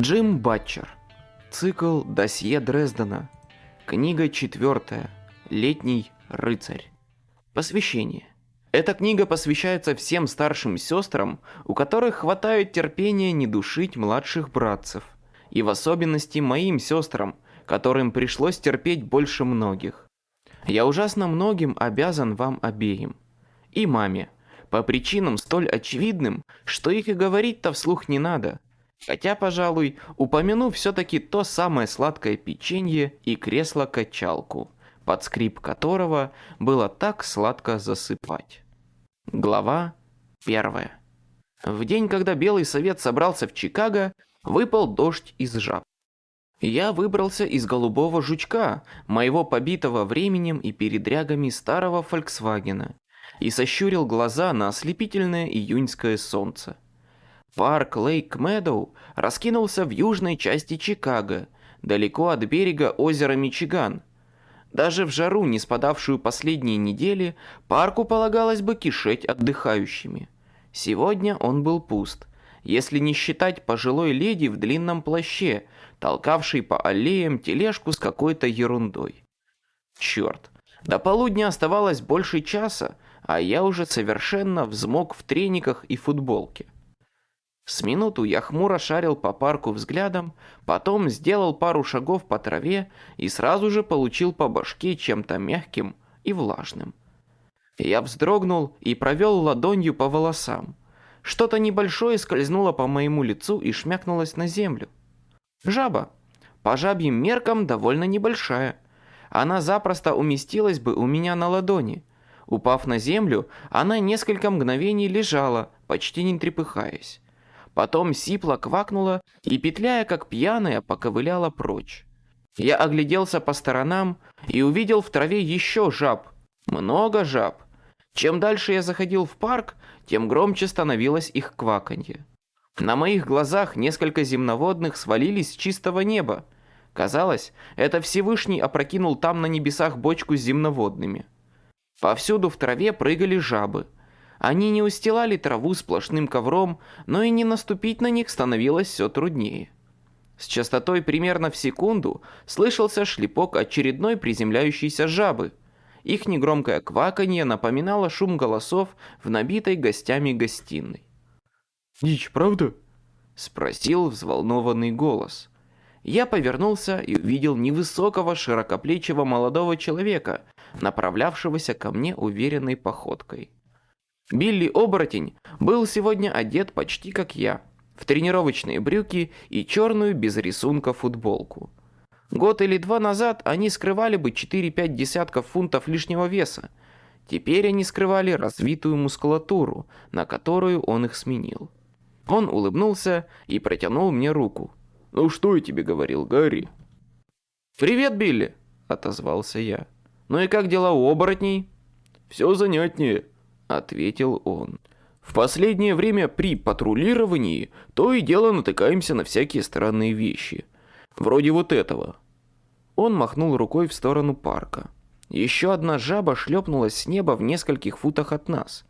Джим Батчер. Цикл «Досье Дрездена». Книга четвертая. Летний рыцарь. Посвящение. Эта книга посвящается всем старшим сестрам, у которых хватает терпения не душить младших братцев. И в особенности моим сестрам, которым пришлось терпеть больше многих. Я ужасно многим обязан вам обеим. И маме. По причинам столь очевидным, что их и говорить-то вслух не надо – Хотя, пожалуй, упомяну все-таки то самое сладкое печенье и кресло-качалку, под скрип которого было так сладко засыпать. Глава первая. В день, когда Белый Совет собрался в Чикаго, выпал дождь из жаб. Я выбрался из голубого жучка, моего побитого временем и передрягами старого Фольксвагена, и сощурил глаза на ослепительное июньское солнце. Парк Лейк Медоу раскинулся в южной части Чикаго, далеко от берега озера Мичиган. Даже в жару, не спадавшую последние недели, парку полагалось бы кишеть отдыхающими. Сегодня он был пуст, если не считать пожилой леди в длинном плаще, толкавшей по аллеям тележку с какой-то ерундой. Черт, до полудня оставалось больше часа, а я уже совершенно взмок в трениках и футболке. С минуту я хмуро шарил по парку взглядом, потом сделал пару шагов по траве и сразу же получил по башке чем-то мягким и влажным. Я вздрогнул и провел ладонью по волосам. Что-то небольшое скользнуло по моему лицу и шмякнулось на землю. Жаба. По жабьим меркам довольно небольшая. Она запросто уместилась бы у меня на ладони. Упав на землю, она несколько мгновений лежала, почти не трепыхаясь. Потом сипло квакнула и, петляя как пьяная, поковыляла прочь. Я огляделся по сторонам и увидел в траве еще жаб. Много жаб. Чем дальше я заходил в парк, тем громче становилось их кваканье. На моих глазах несколько земноводных свалились с чистого неба. Казалось, это Всевышний опрокинул там на небесах бочку с земноводными. Повсюду в траве прыгали жабы – они не устилали траву сплошным ковром, но и не наступить на них становилось все труднее. С частотой примерно в секунду слышался шлепок очередной приземляющейся жабы. Их негромкое кваканье напоминало шум голосов в набитой гостями гостиной. «Дичь, правда?» — спросил взволнованный голос. Я повернулся и увидел невысокого широкоплечего молодого человека, направлявшегося ко мне уверенной походкой. Билли Оборотень был сегодня одет почти как я, в тренировочные брюки и черную без рисунка футболку. Год или два назад они скрывали бы 4-5 десятков фунтов лишнего веса. Теперь они скрывали развитую мускулатуру, на которую он их сменил. Он улыбнулся и протянул мне руку. «Ну что я тебе говорил, Гарри?» «Привет, Билли!» — отозвался я. «Ну и как дела у оборотней?» «Все занятнее», ответил он. В последнее время при патрулировании то и дело натыкаемся на всякие странные вещи. Вроде вот этого. Он махнул рукой в сторону парка. Еще одна жаба шлепнулась с неба в нескольких футах от нас.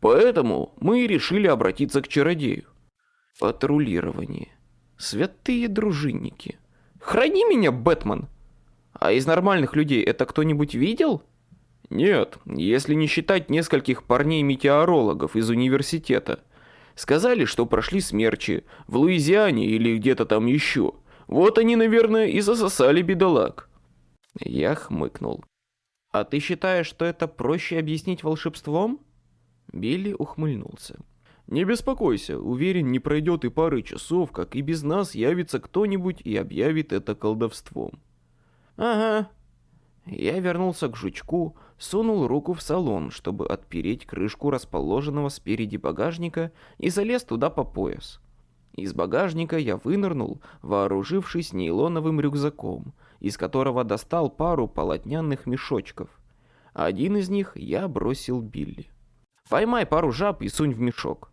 Поэтому мы решили обратиться к чародею. Патрулирование. Святые дружинники. Храни меня, Бэтмен! А из нормальных людей это кто-нибудь видел? — нет, если не считать нескольких парней-метеорологов из университета. Сказали, что прошли смерчи в Луизиане или где-то там еще. Вот они, наверное, и засосали бедолаг. Я хмыкнул. А ты считаешь, что это проще объяснить волшебством? Билли ухмыльнулся. Не беспокойся, уверен, не пройдет и пары часов, как и без нас явится кто-нибудь и объявит это колдовством. Ага. Я вернулся к жучку, сунул руку в салон, чтобы отпереть крышку расположенного спереди багажника и залез туда по пояс. Из багажника я вынырнул, вооружившись нейлоновым рюкзаком, из которого достал пару полотняных мешочков. Один из них я бросил Билли. «Поймай пару жаб и сунь в мешок».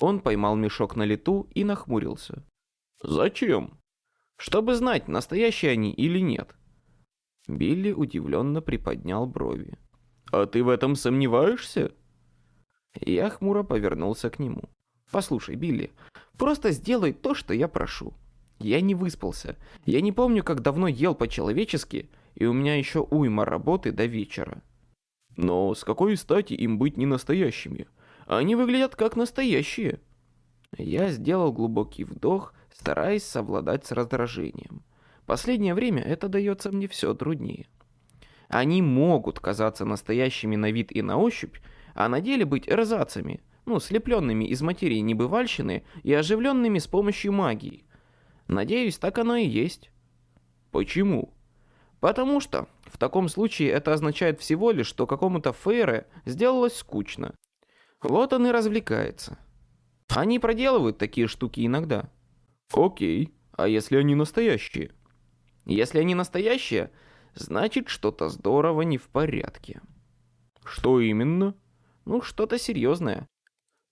Он поймал мешок на лету и нахмурился. «Зачем?» «Чтобы знать, настоящие они или нет». Билли удивленно приподнял брови. «А ты в этом сомневаешься?» Я хмуро повернулся к нему. Послушай, Билли, просто сделай то, что я прошу. Я не выспался. Я не помню, как давно ел по-человечески, и у меня еще уйма работы до вечера. Но с какой стати им быть не настоящими? Они выглядят как настоящие. Я сделал глубокий вдох, стараясь совладать с раздражением. Последнее время это дается мне все труднее. Они могут казаться настоящими на вид и на ощупь, а на деле быть эрзацами, ну, слепленными из материи небывальщины и оживленными с помощью магии. Надеюсь, так оно и есть. Почему? Потому что в таком случае это означает всего лишь, что какому-то Фейре сделалось скучно. Вот он и развлекается. Они проделывают такие штуки иногда. Окей, а если они настоящие? Если они настоящие, значит что-то здорово не в порядке. Что именно? Ну, что-то серьезное.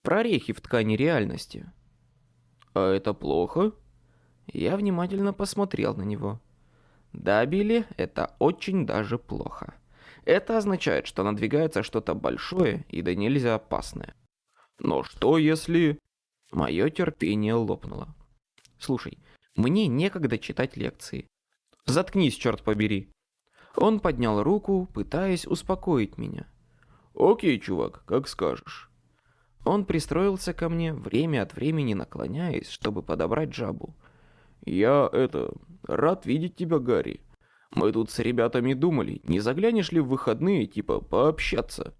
Прорехи в ткани реальности. А это плохо? Я внимательно посмотрел на него. Да, Билли, это очень даже плохо. Это означает, что надвигается что-то большое и да нельзя опасное. Но что если... Мое терпение лопнуло. Слушай, мне некогда читать лекции. Заткнись, черт побери. Он поднял руку, пытаясь успокоить меня. Окей, чувак, как скажешь. Он пристроился ко мне, время от времени наклоняясь, чтобы подобрать жабу. Я, это, рад видеть тебя, Гарри. Мы тут с ребятами думали, не заглянешь ли в выходные, типа, пообщаться.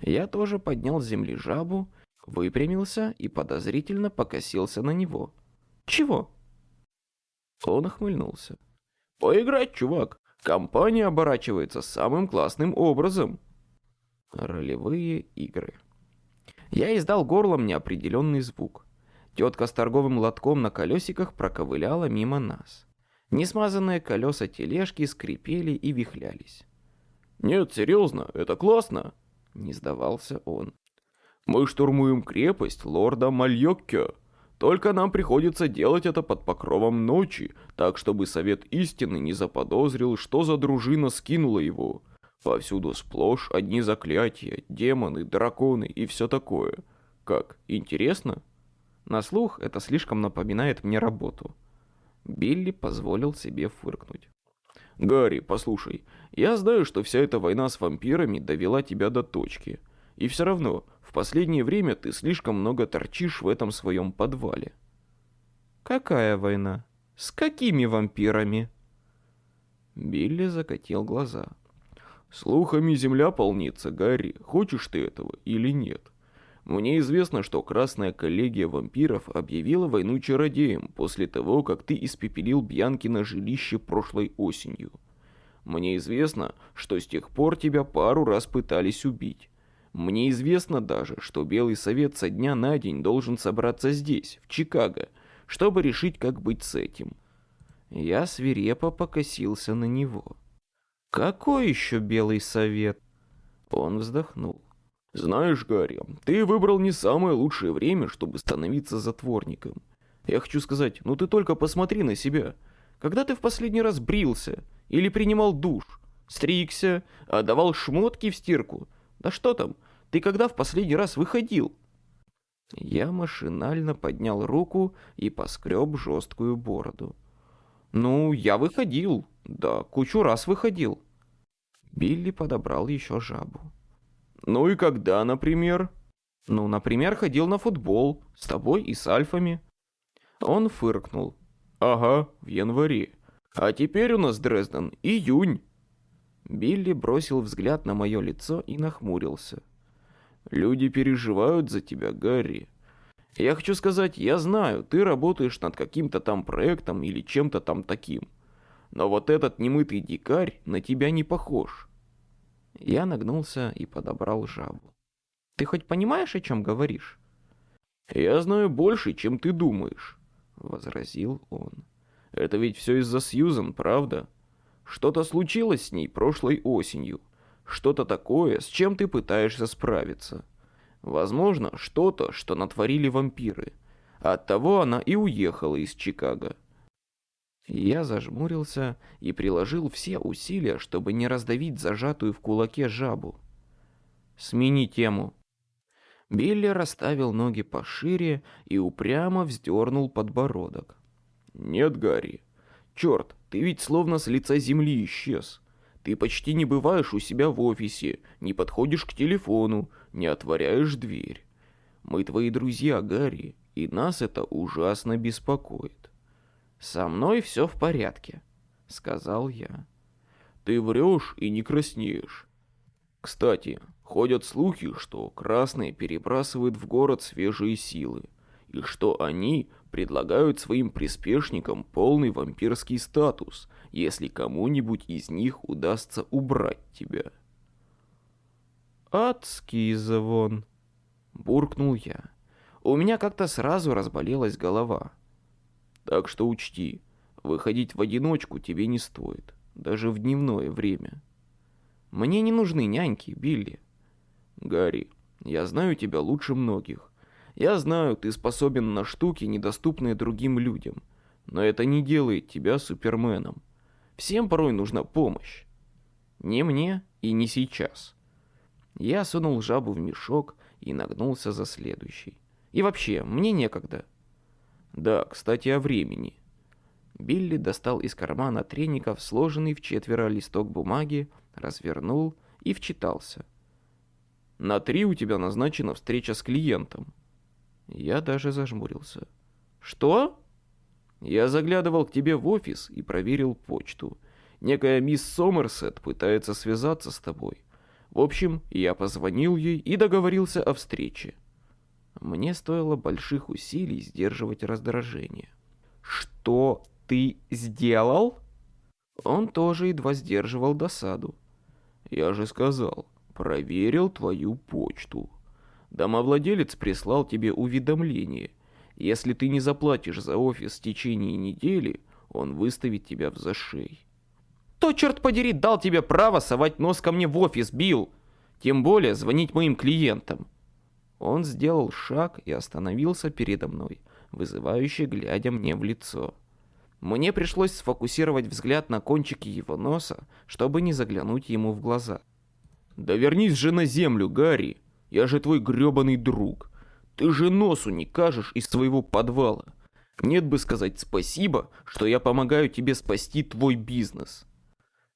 Я тоже поднял с земли жабу, выпрямился и подозрительно покосился на него. Чего? Он охмыльнулся. Поиграть, чувак. Компания оборачивается самым классным образом. Ролевые игры. Я издал горлом неопределенный звук. Тетка с торговым лотком на колесиках проковыляла мимо нас. Несмазанные колеса тележки скрипели и вихлялись. «Нет, серьезно, это классно!» Не сдавался он. «Мы штурмуем крепость лорда Мальоккё. Только нам приходится делать это под покровом ночи, так чтобы Совет Истины не заподозрил, что за дружина скинула его. Повсюду сплошь одни заклятия, демоны, драконы и все такое. Как, интересно?» На слух это слишком напоминает мне работу. Билли позволил себе фыркнуть. «Гарри, послушай, я знаю, что вся эта война с вампирами довела тебя до точки. И все равно, в последнее время ты слишком много торчишь в этом своем подвале». «Какая война? С какими вампирами?» Билли закатил глаза. «Слухами земля полнится, Гарри, хочешь ты этого или нет?» Мне известно, что Красная коллегия вампиров объявила войну чародеям после того, как ты испепелил Бьянки на жилище прошлой осенью. Мне известно, что с тех пор тебя пару раз пытались убить. Мне известно даже, что Белый Совет со дня на день должен собраться здесь, в Чикаго, чтобы решить, как быть с этим. Я свирепо покосился на него. «Какой еще Белый Совет?» Он вздохнул. Знаешь, Гарри, ты выбрал не самое лучшее время, чтобы становиться затворником. Я хочу сказать, ну ты только посмотри на себя. Когда ты в последний раз брился? Или принимал душ? Стригся? Отдавал шмотки в стирку? Да что там, ты когда в последний раз выходил? Я машинально поднял руку и поскреб жесткую бороду. Ну, я выходил. Да, кучу раз выходил. Билли подобрал еще жабу. Ну и когда, например? Ну, например, ходил на футбол с тобой и с альфами. Он фыркнул. Ага, в январе. А теперь у нас, Дрезден, июнь. Билли бросил взгляд на мое лицо и нахмурился. Люди переживают за тебя, Гарри. Я хочу сказать, я знаю, ты работаешь над каким-то там проектом или чем-то там таким. Но вот этот немытый дикарь на тебя не похож. Я нагнулся и подобрал жабу. «Ты хоть понимаешь, о чем говоришь?» «Я знаю больше, чем ты думаешь», — возразил он. «Это ведь все из-за Сьюзан, правда? Что-то случилось с ней прошлой осенью. Что-то такое, с чем ты пытаешься справиться. Возможно, что-то, что натворили вампиры. Оттого она и уехала из Чикаго. Я зажмурился и приложил все усилия, чтобы не раздавить зажатую в кулаке жабу. «Смени тему». Билли расставил ноги пошире и упрямо вздернул подбородок. «Нет, Гарри. Черт, ты ведь словно с лица земли исчез. Ты почти не бываешь у себя в офисе, не подходишь к телефону, не отворяешь дверь. Мы твои друзья, Гарри, и нас это ужасно беспокоит». «Со мной все в порядке», — сказал я. «Ты врешь и не краснеешь. Кстати, ходят слухи, что красные перебрасывают в город свежие силы, и что они предлагают своим приспешникам полный вампирский статус, если кому-нибудь из них удастся убрать тебя. «Адский звон!» — буркнул я. У меня как-то сразу разболелась голова. Так что учти, выходить в одиночку тебе не стоит, даже в дневное время. Мне не нужны няньки, Билли. Гарри, я знаю тебя лучше многих. Я знаю, ты способен на штуки, недоступные другим людям. Но это не делает тебя суперменом. Всем порой нужна помощь. Не мне и не сейчас. Я сунул жабу в мешок и нагнулся за следующий. И вообще, мне некогда. Да, кстати, о времени. Билли достал из кармана треников сложенный в четверо листок бумаги, развернул и вчитался. «На три у тебя назначена встреча с клиентом». Я даже зажмурился. «Что?» «Я заглядывал к тебе в офис и проверил почту. Некая мисс Сомерсет пытается связаться с тобой. В общем, я позвонил ей и договорился о встрече». Мне стоило больших усилий сдерживать раздражение. «Что ты сделал?» Он тоже едва сдерживал досаду. «Я же сказал, проверил твою почту. Домовладелец прислал тебе уведомление. Если ты не заплатишь за офис в течение недели, он выставит тебя в зашей». «Кто, черт подери, дал тебе право совать нос ко мне в офис, Билл? Тем более звонить моим клиентам?» Он сделал шаг и остановился передо мной, вызывающе глядя мне в лицо. Мне пришлось сфокусировать взгляд на кончике его носа, чтобы не заглянуть ему в глаза. «Да вернись же на землю, Гарри! Я же твой грёбаный друг! Ты же носу не кажешь из своего подвала! Нет бы сказать спасибо, что я помогаю тебе спасти твой бизнес!»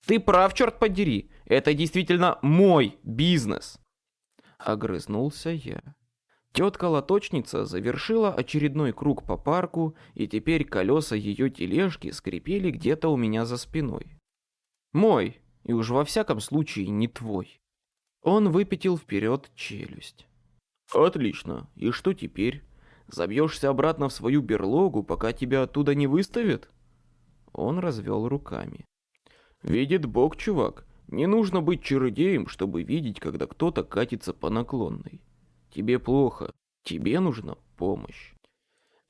«Ты прав, черт подери! Это действительно мой бизнес!» Огрызнулся я. Тетка-лоточница завершила очередной круг по парку, и теперь колеса ее тележки скрипели где-то у меня за спиной. «Мой, и уж во всяком случае не твой». Он выпятил вперед челюсть. «Отлично. И что теперь? Забьешься обратно в свою берлогу, пока тебя оттуда не выставят?» Он развел руками. «Видит Бог, чувак, не нужно быть чародеем, чтобы видеть, когда кто-то катится по наклонной. Тебе плохо, тебе нужна помощь.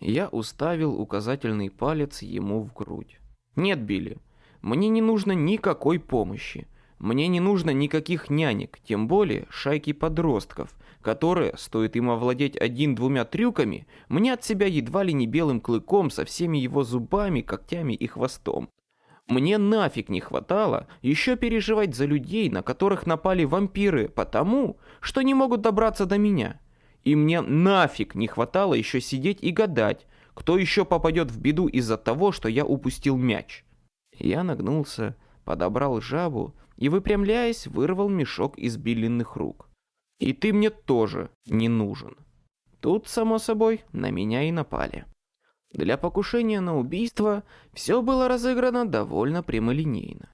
Я уставил указательный палец ему в грудь. Нет, Билли, мне не нужно никакой помощи. Мне не нужно никаких нянек, тем более шайки подростков, которые, стоит им овладеть один-двумя трюками, мне от себя едва ли не белым клыком со всеми его зубами, когтями и хвостом. Мне нафиг не хватало еще переживать за людей, на которых напали вампиры, потому что не могут добраться до меня. И мне нафиг не хватало еще сидеть и гадать, кто еще попадет в беду из-за того, что я упустил мяч. Я нагнулся, подобрал жабу и, выпрямляясь, вырвал мешок из Биллиных рук. И ты мне тоже не нужен. Тут, само собой, на меня и напали. Для покушения на убийство все было разыграно довольно прямолинейно.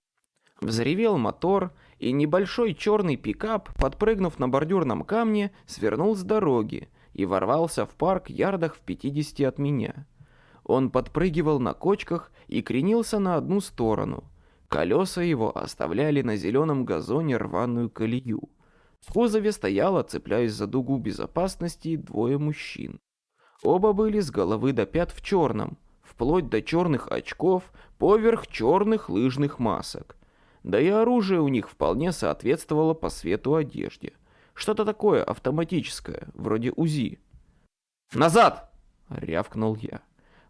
Взревел мотор, и небольшой черный пикап, подпрыгнув на бордюрном камне, свернул с дороги и ворвался в парк ярдах в 50 от меня. Он подпрыгивал на кочках и кренился на одну сторону. Колеса его оставляли на зеленом газоне рваную колею. В кузове стояло, цепляясь за дугу безопасности, двое мужчин. Оба были с головы до пят в черном, вплоть до черных очков, поверх черных лыжных масок. Да и оружие у них вполне соответствовало по свету одежде. Что-то такое автоматическое, вроде УЗИ. «Назад!» — рявкнул я.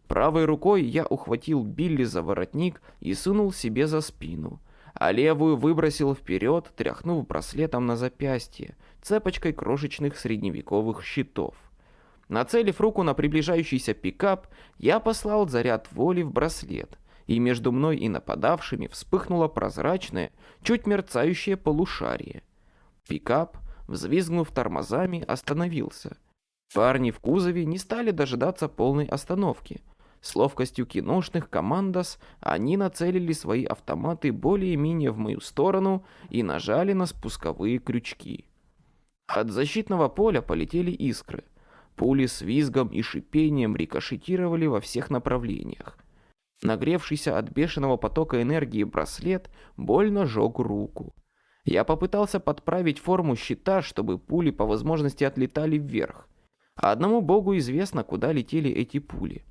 Правой рукой я ухватил Билли за воротник и сунул себе за спину, а левую выбросил вперед, тряхнув браслетом на запястье, цепочкой крошечных средневековых щитов. Нацелив руку на приближающийся пикап, я послал заряд воли в браслет, и между мной и нападавшими вспыхнуло прозрачное, чуть мерцающее полушарие. Пикап, взвизгнув тормозами, остановился. Парни в кузове не стали дожидаться полной остановки. С ловкостью киношных командос они нацелили свои автоматы более-менее в мою сторону и нажали на спусковые крючки. От защитного поля полетели искры — Пули с визгом и шипением рикошетировали во всех направлениях. Нагревшийся от бешеного потока энергии браслет больно жег руку. Я попытался подправить форму щита, чтобы пули по возможности отлетали вверх. Одному богу известно, куда летели эти пули.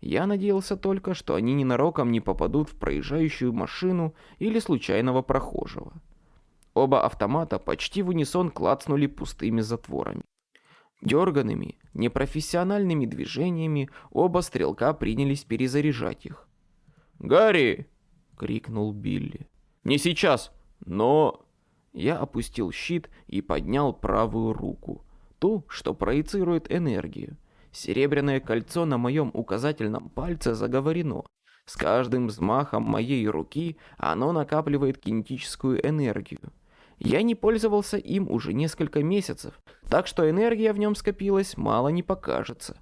Я надеялся только, что они ненароком не попадут в проезжающую машину или случайного прохожего. Оба автомата почти в унисон клацнули пустыми затворами. Дерганными, непрофессиональными движениями оба стрелка принялись перезаряжать их. «Гарри!» — крикнул Билли. «Не сейчас, но...» Я опустил щит и поднял правую руку, ту, что проецирует энергию. Серебряное кольцо на моем указательном пальце заговорено. С каждым взмахом моей руки оно накапливает кинетическую энергию. Я не пользовался им уже несколько месяцев, так что энергия в нем скопилась, мало не покажется.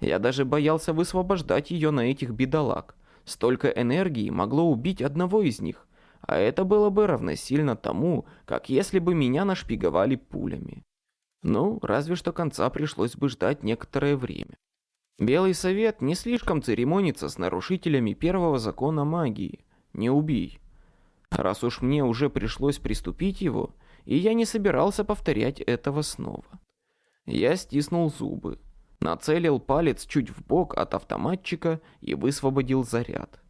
Я даже боялся высвобождать ее на этих бедолаг. Столько энергии могло убить одного из них, а это было бы равносильно тому, как если бы меня нашпиговали пулями. Ну, разве что конца пришлось бы ждать некоторое время. Белый совет не слишком церемонится с нарушителями первого закона магии. Не убей раз уж мне уже пришлось приступить его, и я не собирался повторять этого снова. Я стиснул зубы, нацелил палец чуть в бок от автоматчика и высвободил заряд.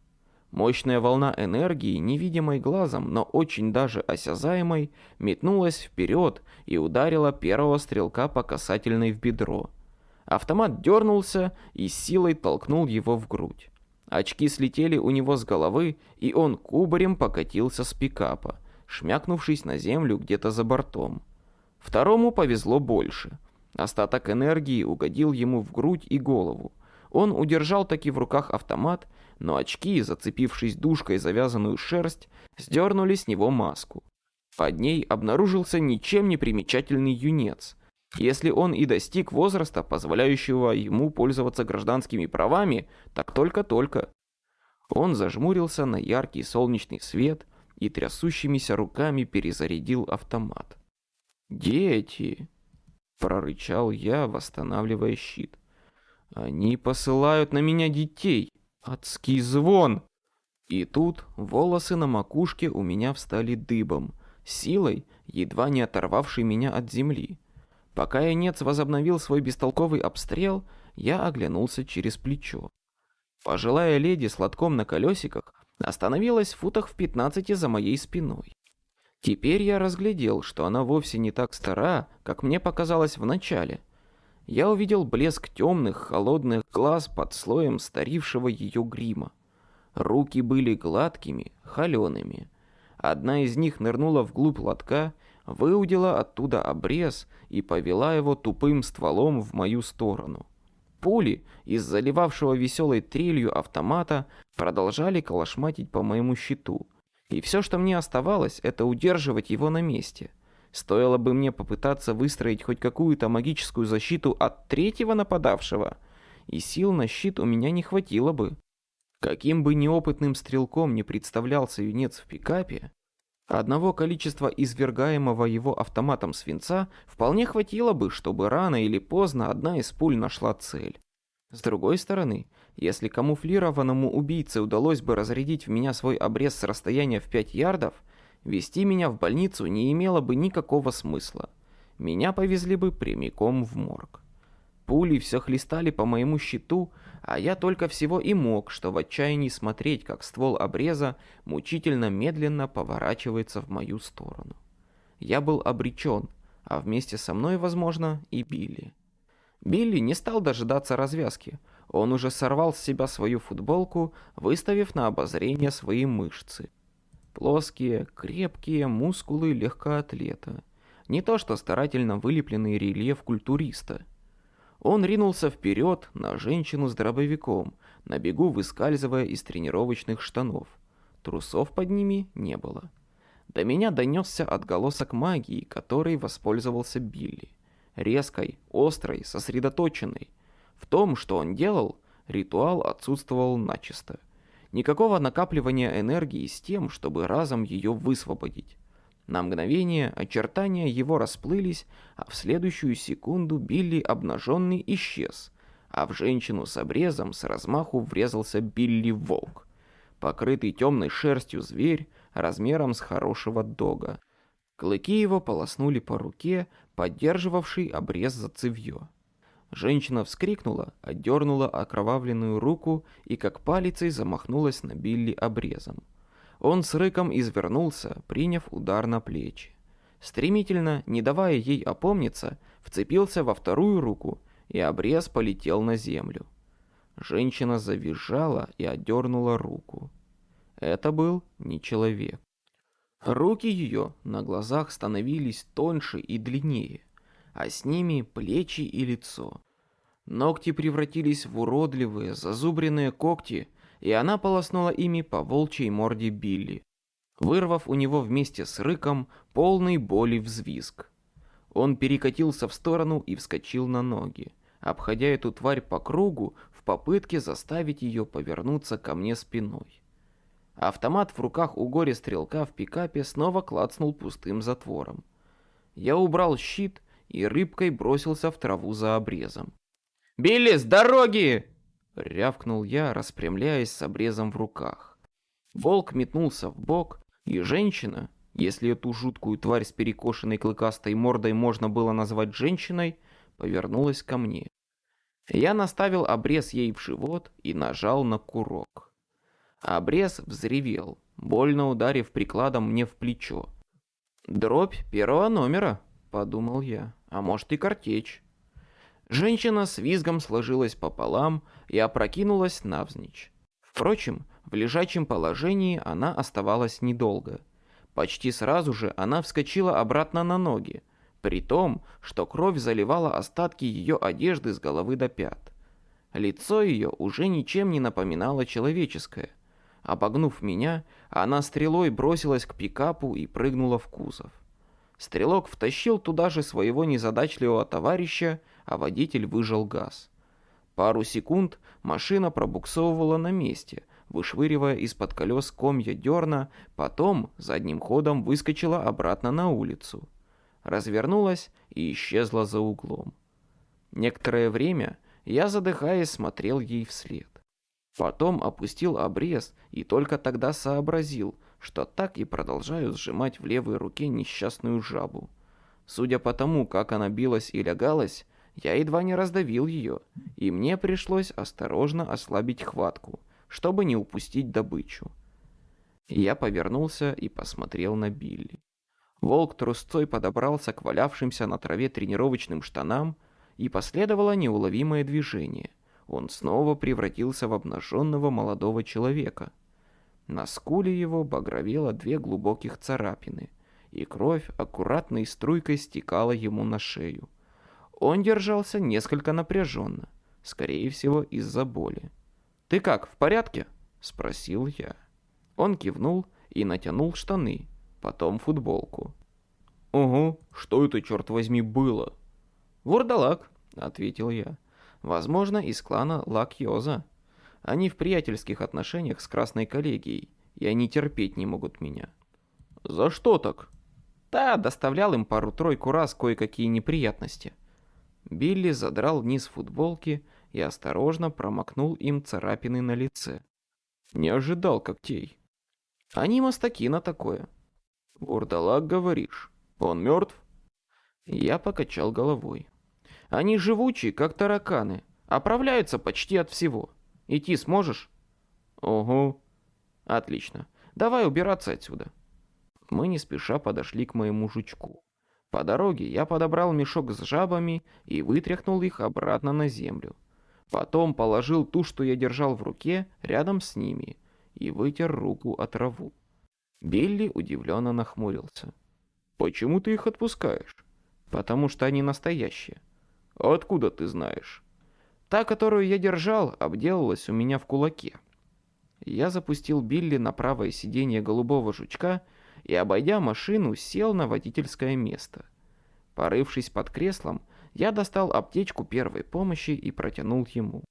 Мощная волна энергии, невидимой глазом, но очень даже осязаемой, метнулась вперед и ударила первого стрелка по касательной в бедро. Автомат дернулся и силой толкнул его в грудь. Очки слетели у него с головы, и он кубарем покатился с пикапа, шмякнувшись на землю где-то за бортом. Второму повезло больше. Остаток энергии угодил ему в грудь и голову. Он удержал таки в руках автомат, но очки, зацепившись душкой завязанную шерсть, сдернули с него маску. Под ней обнаружился ничем не примечательный юнец, если он и достиг возраста, позволяющего ему пользоваться гражданскими правами, так только-только. Он зажмурился на яркий солнечный свет и трясущимися руками перезарядил автомат. «Дети!» — прорычал я, восстанавливая щит. «Они посылают на меня детей! Адский звон!» И тут волосы на макушке у меня встали дыбом, силой, едва не оторвавшей меня от земли. Пока Янец возобновил свой бестолковый обстрел, я оглянулся через плечо. Пожилая леди с лотком на колесиках остановилась в футах в пятнадцати за моей спиной. Теперь я разглядел, что она вовсе не так стара, как мне показалось вначале. Я увидел блеск темных, холодных глаз под слоем старившего ее грима. Руки были гладкими, холеными. Одна из них нырнула вглубь лотка выудила оттуда обрез и повела его тупым стволом в мою сторону. Пули из заливавшего веселой трелью автомата продолжали колошматить по моему щиту. И все, что мне оставалось, это удерживать его на месте. Стоило бы мне попытаться выстроить хоть какую-то магическую защиту от третьего нападавшего, и сил на щит у меня не хватило бы. Каким бы неопытным стрелком не представлялся юнец в пикапе, Одного количества извергаемого его автоматом свинца вполне хватило бы, чтобы рано или поздно одна из пуль нашла цель. С другой стороны, если камуфлированному убийце удалось бы разрядить в меня свой обрез с расстояния в 5 ярдов, вести меня в больницу не имело бы никакого смысла. Меня повезли бы прямиком в морг. Пули все хлестали по моему щиту, а я только всего и мог, что в отчаянии смотреть, как ствол обреза мучительно медленно поворачивается в мою сторону. Я был обречен, а вместе со мной, возможно, и Билли. Билли не стал дожидаться развязки. Он уже сорвал с себя свою футболку, выставив на обозрение свои мышцы. Плоские, крепкие мускулы легкоатлета. Не то что старательно вылепленный рельеф культуриста. Он ринулся вперед на женщину с дробовиком, на бегу выскальзывая из тренировочных штанов. Трусов под ними не было. До меня донесся отголосок магии, которой воспользовался Билли. Резкой, острой, сосредоточенной. В том, что он делал, ритуал отсутствовал начисто. Никакого накапливания энергии с тем, чтобы разом ее высвободить. На мгновение очертания его расплылись, а в следующую секунду Билли обнаженный исчез, а в женщину с обрезом с размаху врезался Билли Волк. Покрытый темной шерстью зверь размером с хорошего дога. Клыки его полоснули по руке, поддерживавшей обрез за цевьё. Женщина вскрикнула, отдернула окровавленную руку и как палицей замахнулась на Билли обрезом. Он с рыком извернулся, приняв удар на плечи. Стремительно, не давая ей опомниться, вцепился во вторую руку, и обрез полетел на землю. Женщина завизжала и отдернула руку. Это был не человек. Руки ее на глазах становились тоньше и длиннее, а с ними плечи и лицо. Ногти превратились в уродливые, зазубренные когти, и она полоснула ими по волчьей морде Билли, вырвав у него вместе с рыком полный боли взвизг. Он перекатился в сторону и вскочил на ноги, обходя эту тварь по кругу в попытке заставить ее повернуться ко мне спиной. Автомат в руках у горе-стрелка в пикапе снова клацнул пустым затвором. Я убрал щит и рыбкой бросился в траву за обрезом. «Билли, с дороги!» — рявкнул я, распрямляясь с обрезом в руках. Волк метнулся в бок, и женщина, если эту жуткую тварь с перекошенной клыкастой мордой можно было назвать женщиной, повернулась ко мне. Я наставил обрез ей в живот и нажал на курок. Обрез взревел, больно ударив прикладом мне в плечо. «Дробь первого номера», — подумал я, — «а может и картечь». Женщина с визгом сложилась пополам и опрокинулась навзничь. Впрочем, в лежачем положении она оставалась недолго. Почти сразу же она вскочила обратно на ноги, при том, что кровь заливала остатки ее одежды с головы до пят. Лицо ее уже ничем не напоминало человеческое. Обогнув меня, она стрелой бросилась к пикапу и прыгнула в кузов. Стрелок втащил туда же своего незадачливого товарища, а водитель выжал газ. Пару секунд машина пробуксовывала на месте, вышвыривая из-под колес комья дерна, потом задним ходом выскочила обратно на улицу. Развернулась и исчезла за углом. Некоторое время я, задыхаясь, смотрел ей вслед. Потом опустил обрез и только тогда сообразил, что так и продолжаю сжимать в левой руке несчастную жабу. Судя по тому, как она билась и лягалась, я едва не раздавил ее, и мне пришлось осторожно ослабить хватку, чтобы не упустить добычу. Я повернулся и посмотрел на Билли. Волк трусцой подобрался к валявшимся на траве тренировочным штанам, и последовало неуловимое движение. Он снова превратился в обнаженного молодого человека — на скуле его багровело две глубоких царапины, и кровь аккуратной струйкой стекала ему на шею. Он держался несколько напряженно, скорее всего из-за боли. «Ты как, в порядке?» – спросил я. Он кивнул и натянул штаны, потом футболку. «Угу, что это, черт возьми, было?» «Вурдалак», — ответил я. «Возможно, из клана Лакьоза». Они в приятельских отношениях с Красной коллегией, и они терпеть не могут меня. За что так? Да, доставлял им пару-тройку раз кое-какие неприятности. Билли задрал низ футболки и осторожно промокнул им царапины на лице. Не ожидал когтей. Они мастаки на такое. Бурдалак, говоришь, он мертв? Я покачал головой. Они живучие, как тараканы, оправляются почти от всего. Идти сможешь? Ого. Отлично. Давай убираться отсюда. Мы не спеша подошли к моему жучку. По дороге я подобрал мешок с жабами и вытряхнул их обратно на землю. Потом положил ту, что я держал в руке, рядом с ними и вытер руку от траву. Билли удивленно нахмурился. «Почему ты их отпускаешь?» «Потому что они настоящие». «Откуда ты знаешь?» «Та, которую я держал, обделалась у меня в кулаке». Я запустил Билли на правое сиденье голубого жучка и, обойдя машину, сел на водительское место. Порывшись под креслом, я достал аптечку первой помощи и протянул ему.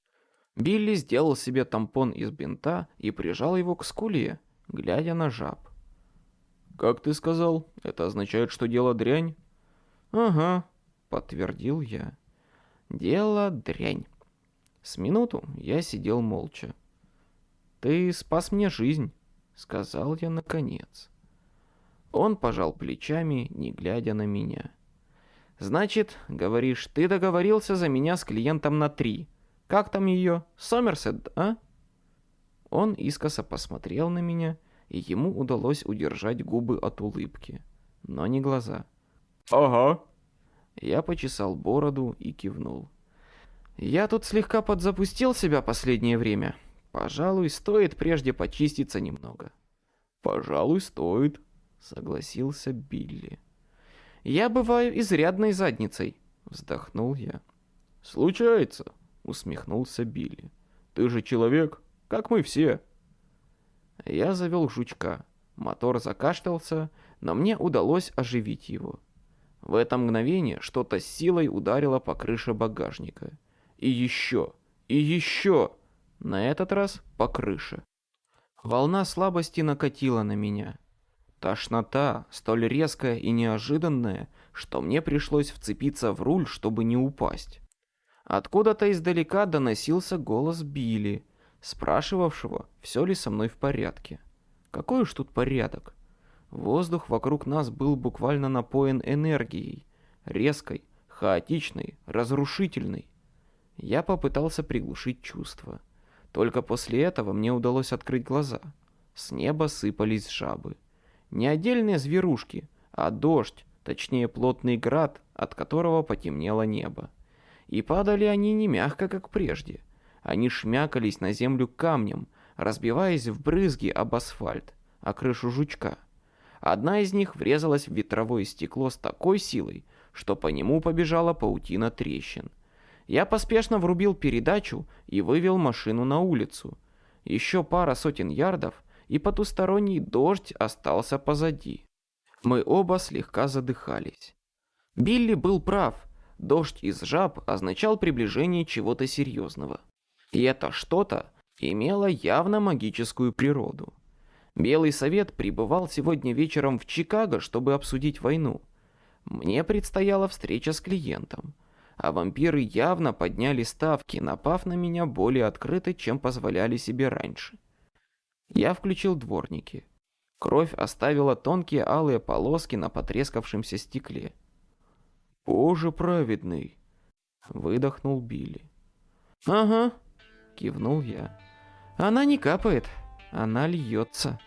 Билли сделал себе тампон из бинта и прижал его к скуле, глядя на жаб. «Как ты сказал, это означает, что дело дрянь?» «Ага», — подтвердил я. «Дело дрянь». С минуту я сидел молча. «Ты спас мне жизнь», — сказал я наконец. Он пожал плечами, не глядя на меня. «Значит, говоришь, ты договорился за меня с клиентом на три. Как там ее? Сомерсет, а?» Он искоса посмотрел на меня, и ему удалось удержать губы от улыбки, но не глаза. «Ага». Я почесал бороду и кивнул. «Я тут слегка подзапустил себя последнее время. Пожалуй, стоит прежде почиститься немного». «Пожалуй, стоит», — согласился Билли. «Я бываю изрядной задницей», — вздохнул я. «Случается», — усмехнулся Билли. «Ты же человек, как мы все». Я завел жучка. Мотор закашлялся, но мне удалось оживить его. В это мгновение что-то с силой ударило по крыше багажника. И еще, и еще, на этот раз по крыше. Волна слабости накатила на меня. Тошнота, столь резкая и неожиданная, что мне пришлось вцепиться в руль, чтобы не упасть. Откуда-то издалека доносился голос Билли, спрашивавшего, все ли со мной в порядке. Какой уж тут порядок? Воздух вокруг нас был буквально напоен энергией, резкой, хаотичной, разрушительной. Я попытался приглушить чувства. Только после этого мне удалось открыть глаза. С неба сыпались жабы. Не отдельные зверушки, а дождь, точнее плотный град, от которого потемнело небо. И падали они не мягко, как прежде. Они шмякались на землю камнем, разбиваясь в брызги об асфальт, о крышу жучка. Одна из них врезалась в ветровое стекло с такой силой, что по нему побежала паутина трещин. Я поспешно врубил передачу и вывел машину на улицу. Еще пара сотен ярдов, и потусторонний дождь остался позади. Мы оба слегка задыхались. Билли был прав. Дождь из жаб означал приближение чего-то серьезного. И это что-то имело явно магическую природу. Белый совет прибывал сегодня вечером в Чикаго, чтобы обсудить войну. Мне предстояла встреча с клиентом, а вампиры явно подняли ставки, напав на меня более открыто, чем позволяли себе раньше. Я включил дворники. Кровь оставила тонкие алые полоски на потрескавшемся стекле. «Боже праведный!» — выдохнул Билли. «Ага», — кивнул я. «Она не капает, она льется».